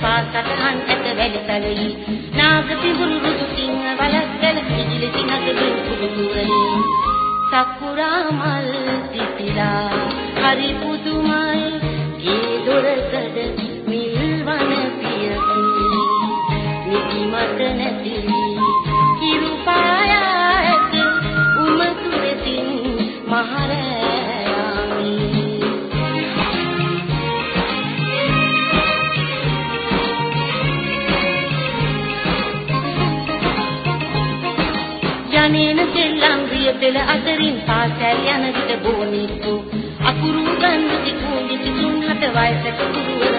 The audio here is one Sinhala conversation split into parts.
පාසටහන් ඇත වැලිතලෙහි නාග පිඹුරු රුදු සිංහ වලක්කල ඉජිලි සිනගලු කුඩුවලි සකුරා මල් පිපිලා හරි පුදුමයි ගේ දොරකඩ මිල්වන පියකි නිදි මත නැති යන්නේන සෙල්ලම් රිය පෙළ අතරින් පාසැල් යන විට බොනිස්සු. අකුරු ගන්න සිකුඳි සිතුන් හත වයසක කුරුවර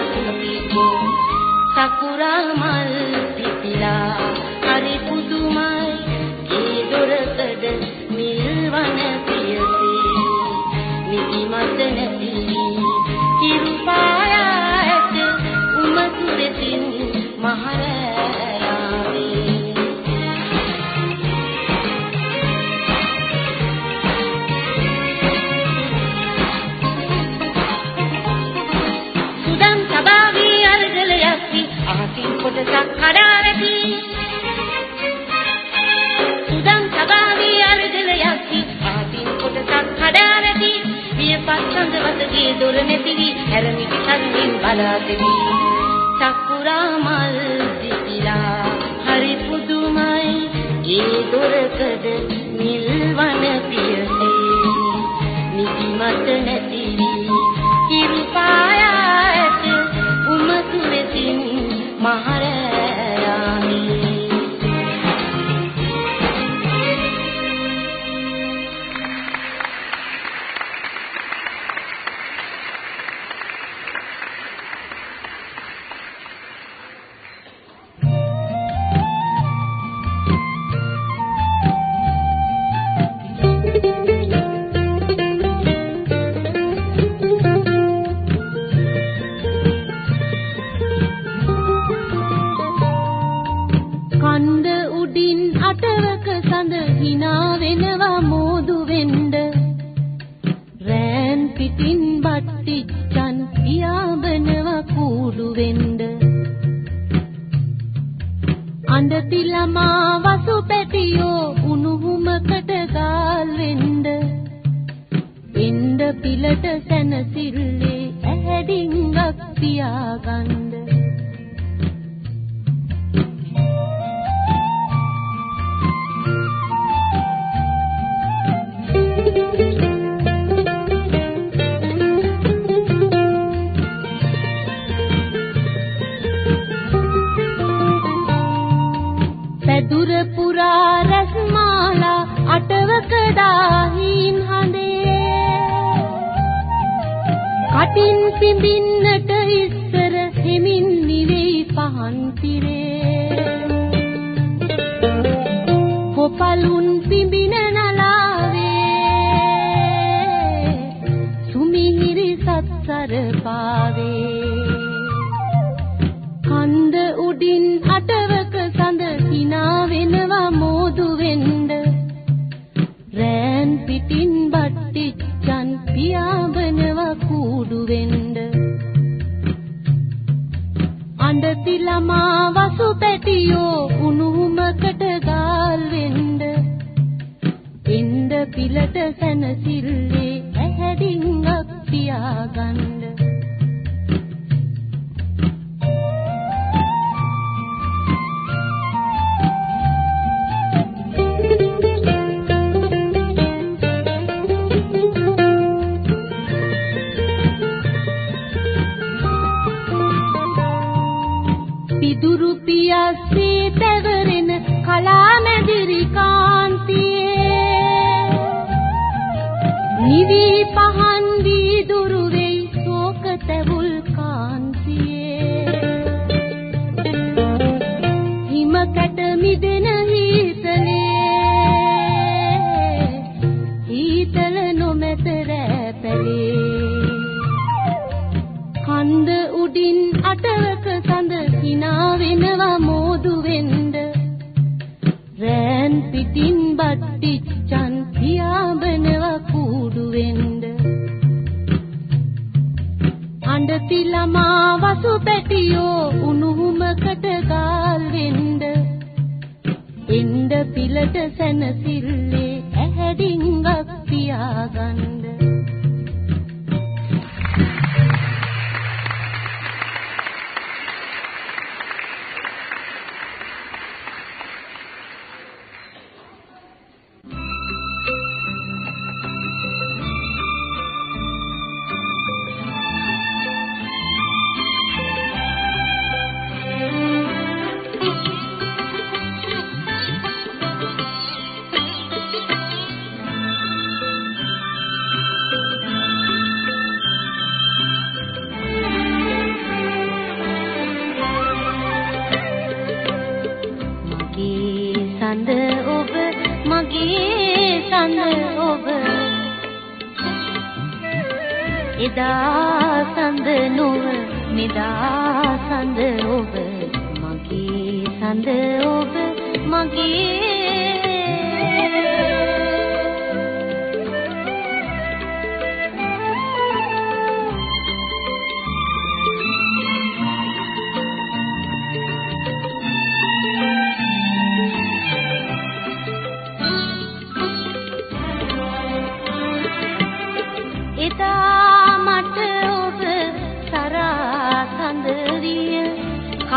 කොට සැනසිල්ල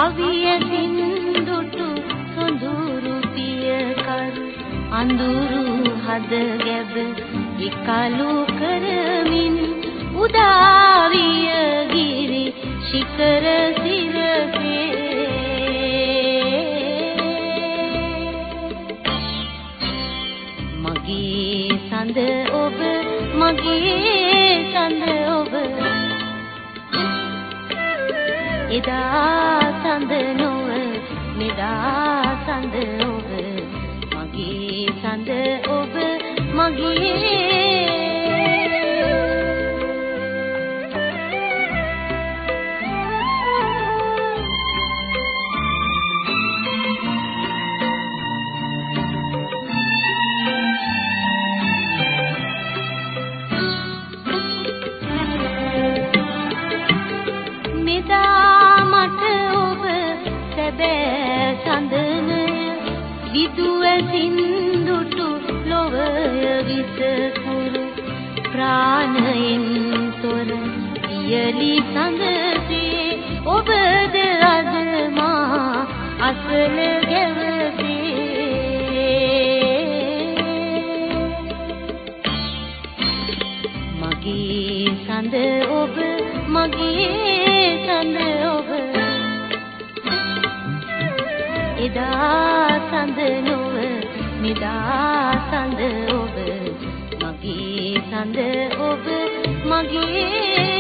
අවිය සින්දුටු සොඳුරු පියකන් අඳුරු හද ගැබ විකලු කරමින් උදාවිය ගිරි ශිකර සිරසේ මගේ සඳ ඔබ මගේ සඳ ඔබ එදා සඳ නොව මෙදා සඳ ඔබ මගේ සඳ ඔබ මගේ කලි සඳසේ ඔබද අද මා අසල මගේ සඳ ඔබ මගේ සඳ ඔබ එදා සඳ නොව මෙදා සඳ ඔබ මගේ සඳ ඔබ මගේ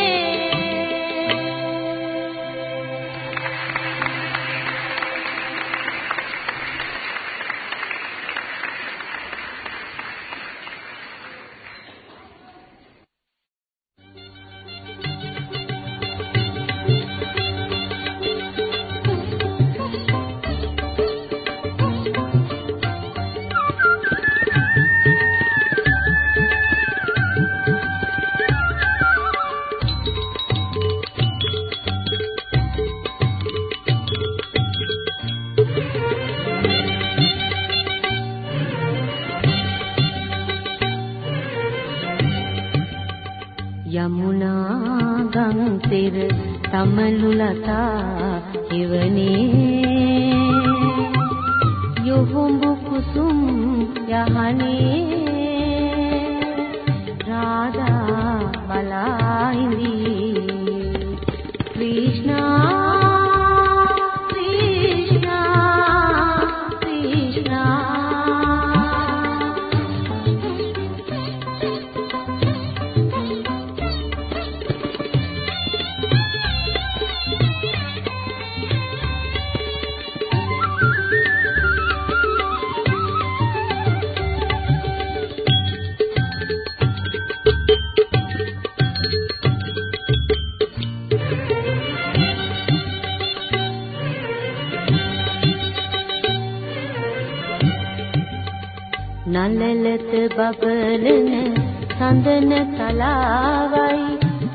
දබලන සඳන තලාවයි.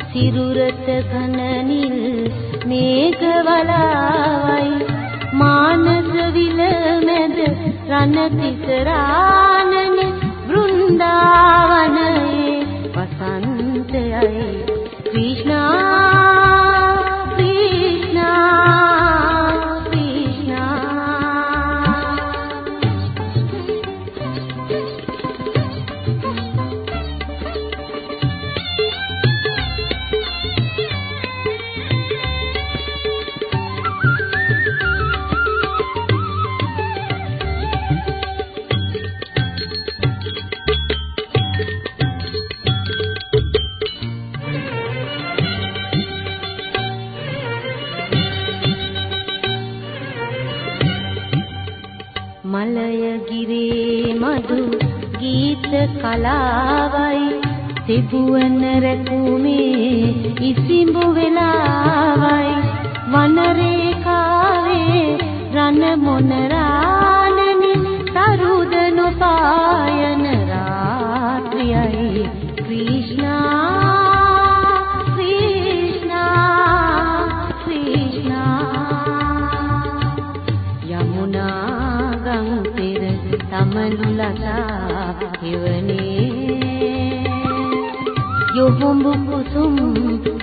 සිරුරට ඝන නිල් මේක වලාවයි මානස විල මැද රණ තිසරානනේ බෘන්දාව කලාවයි තිබුවන රැකුමේ ඉසිඹු වෙලාවයි. වන රේඛාවේ රන මොනරානනි ලතා එවනේ යොහුඹු කුසුම්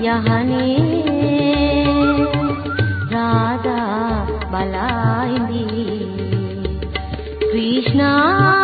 යහනේ. රාධා බලා ඉඳී. කෘෂ්ණා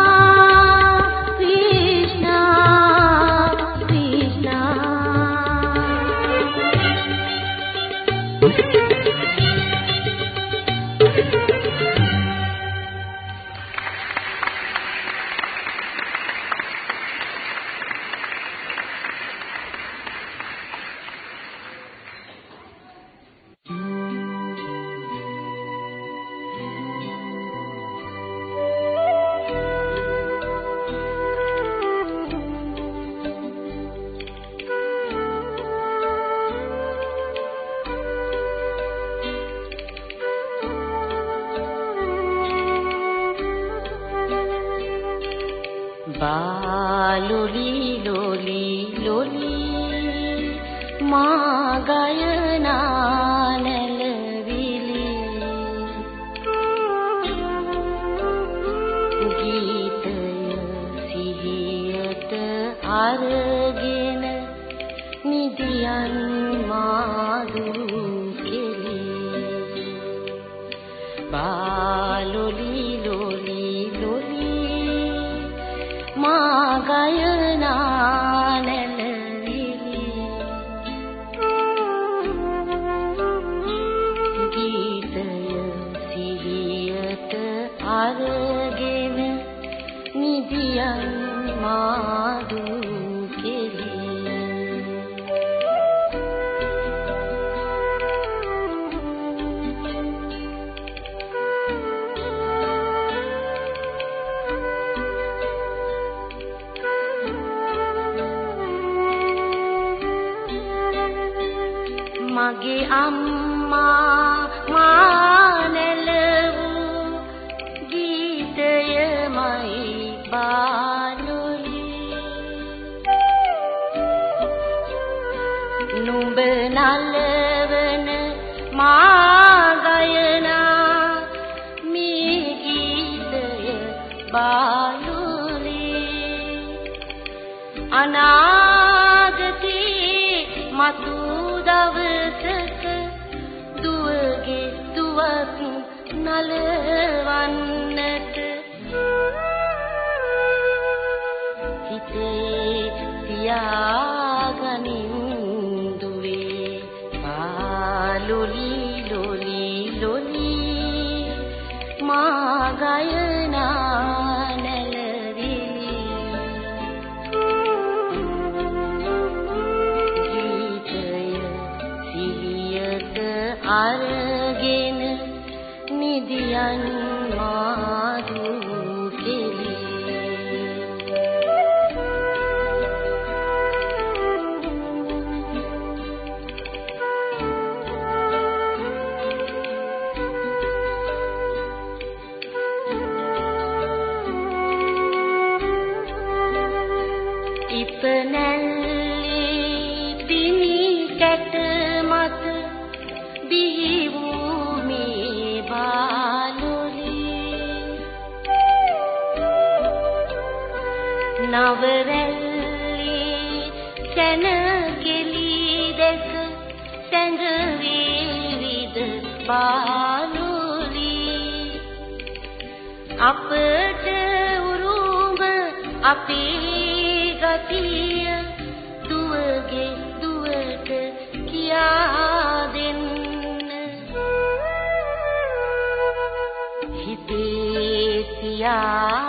කැට මත දිහි වූ මේ බාලුලි නවරැල්ලි සැනකෙලි දැක සැඟ වේවිද බාලුලි අපට උරුම අපේ ගතිය 呀。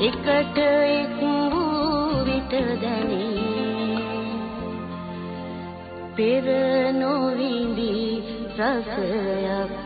එකට එක් වූ විට දැනේ. පෙර නොවිඳි රසයක්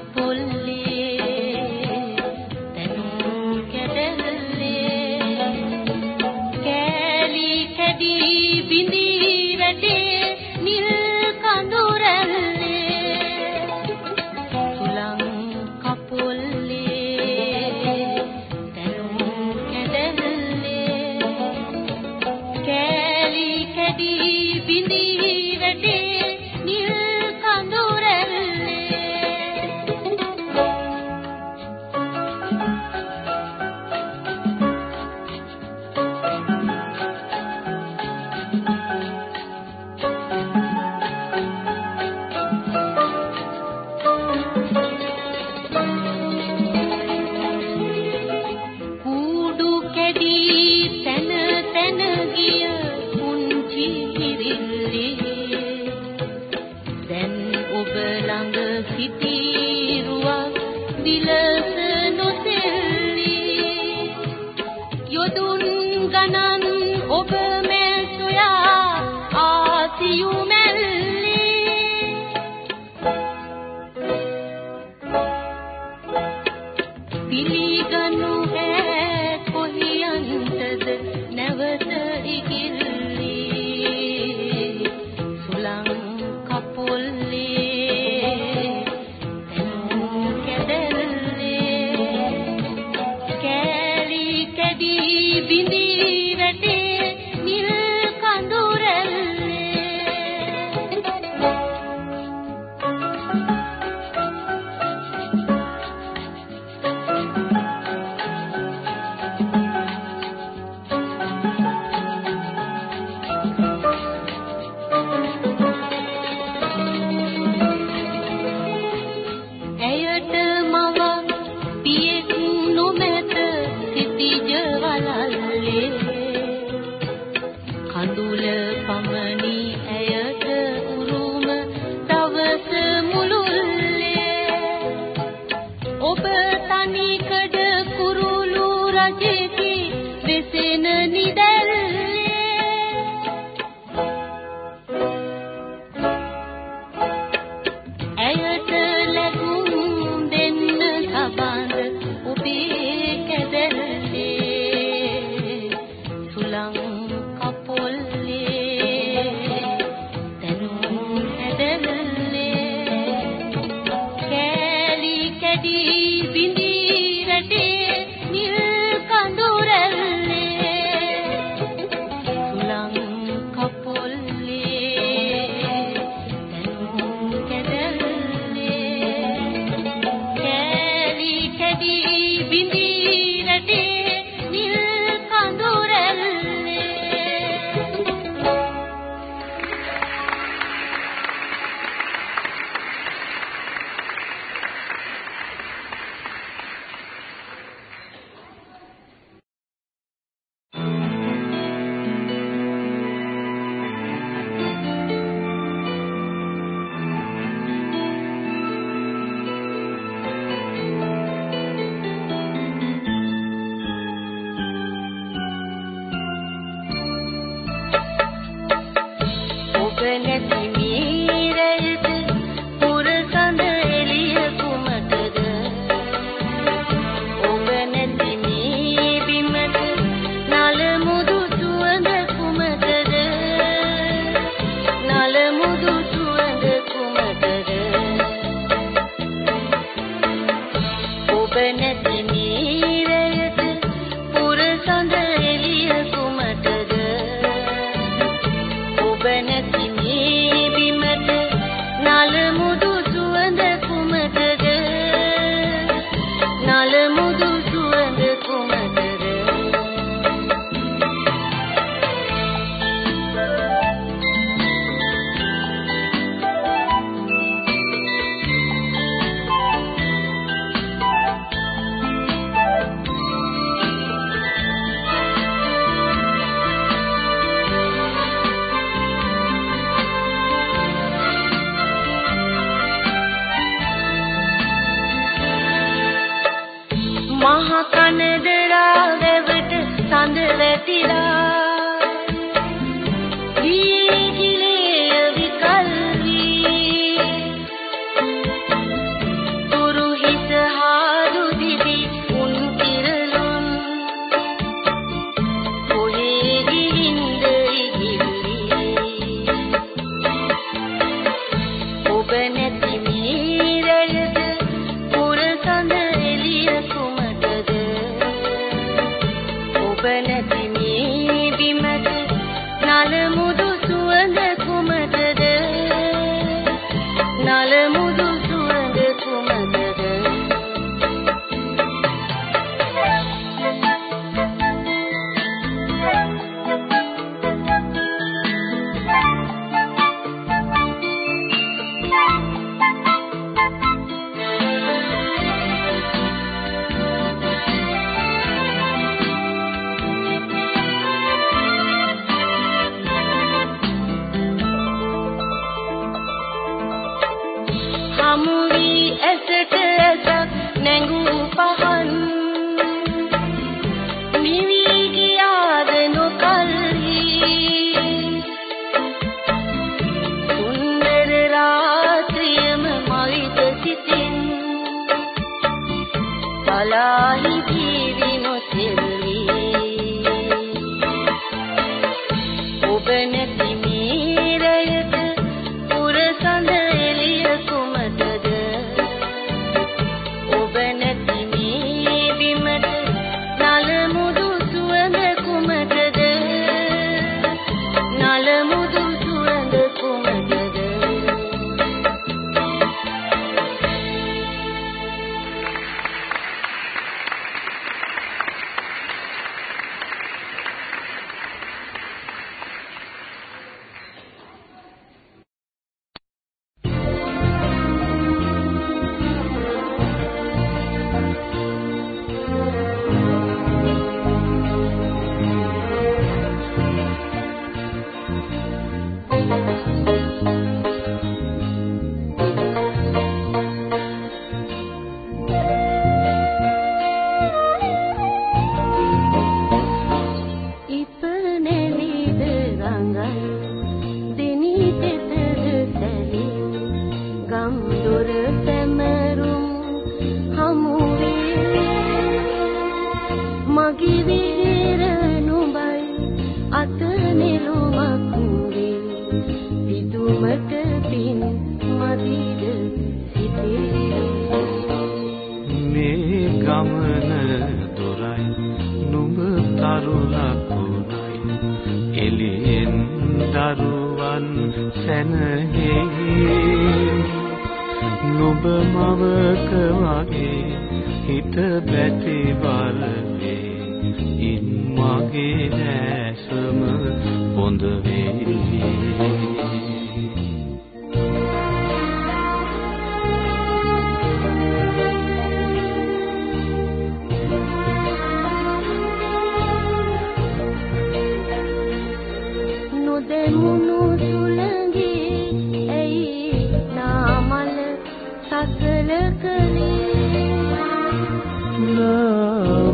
apa බිඳී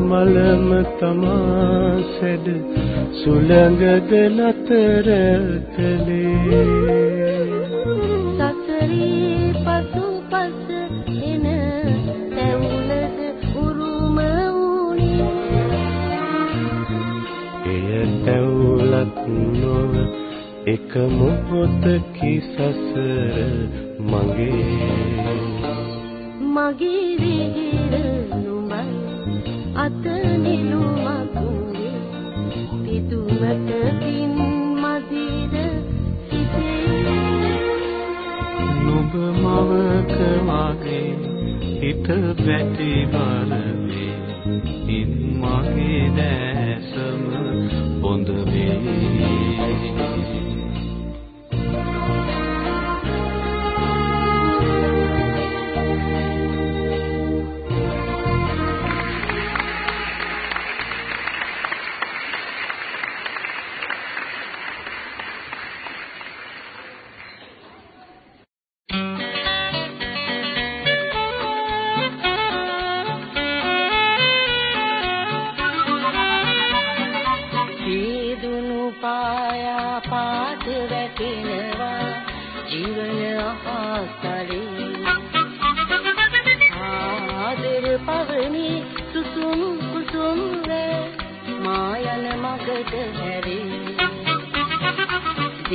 මලම තමා සැඩ සුළඟද නතර කළේ. සසරේ පසු පස එන තැවුලද උරුම වුණේ. එය තැවුලක් නොව එක මොහොතකි සසර මගේ. මගේ විහිර අත නිලුමක් පිදුමට පින් මදිද සිතේ නුඹ මවක මගේ හිත බැටි බලවේ ඉන් මගේ දැසම බොඳ වේ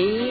He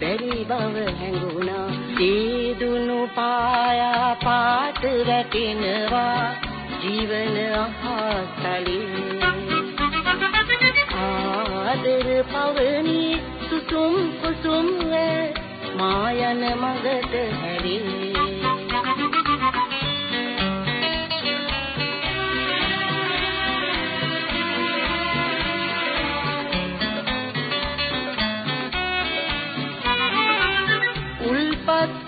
බැරි බව හැඟුණා. දීදුණු පායා පාට රැකිනවා ජීවන අහස්තලින් ආදර පවනි සුසුම් කුසුම් මා යන මගට හැරේ.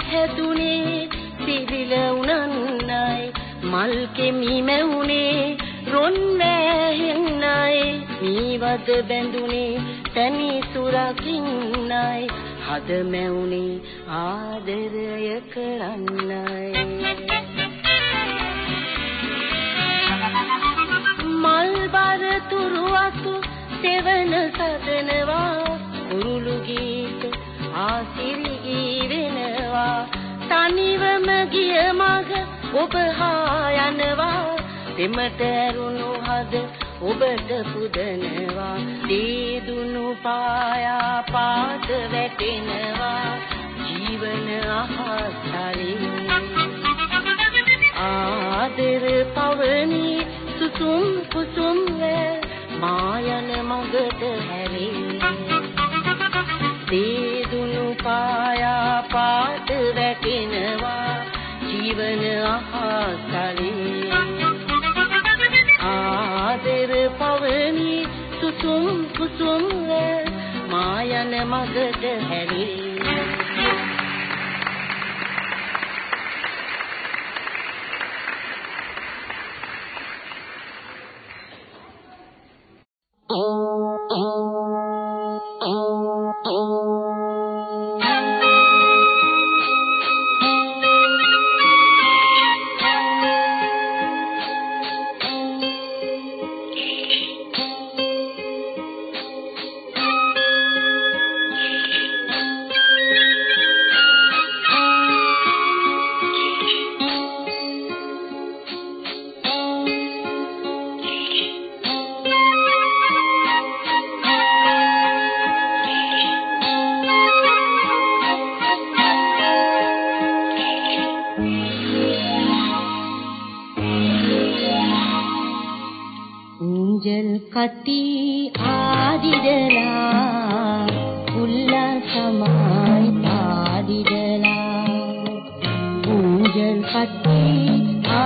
හැදුනේ සිවිල උනන්නයි මල් කෙමි මැවුනේ රොන් වැහෙන්නයි මීවද බැඳුනේ තනි සුරකින්නයි හද මැවුනේ ආදරය කරන්නයි. මල් බර තුරු අතු සෙවන සදනවා කුරුළු ගීත ආසිරි වෙනවා තනිවම ගිය මග ඔබ හා යනවා. දෙමට ඇරුණු හද ඔබට පුදනවා. දීදුණු පායා පාත වැටෙනවා. ජීවන අහස් තලින් ආ ආදර පවනි සුසුම් කුසුම් මායන මඟට சக்தி ஆ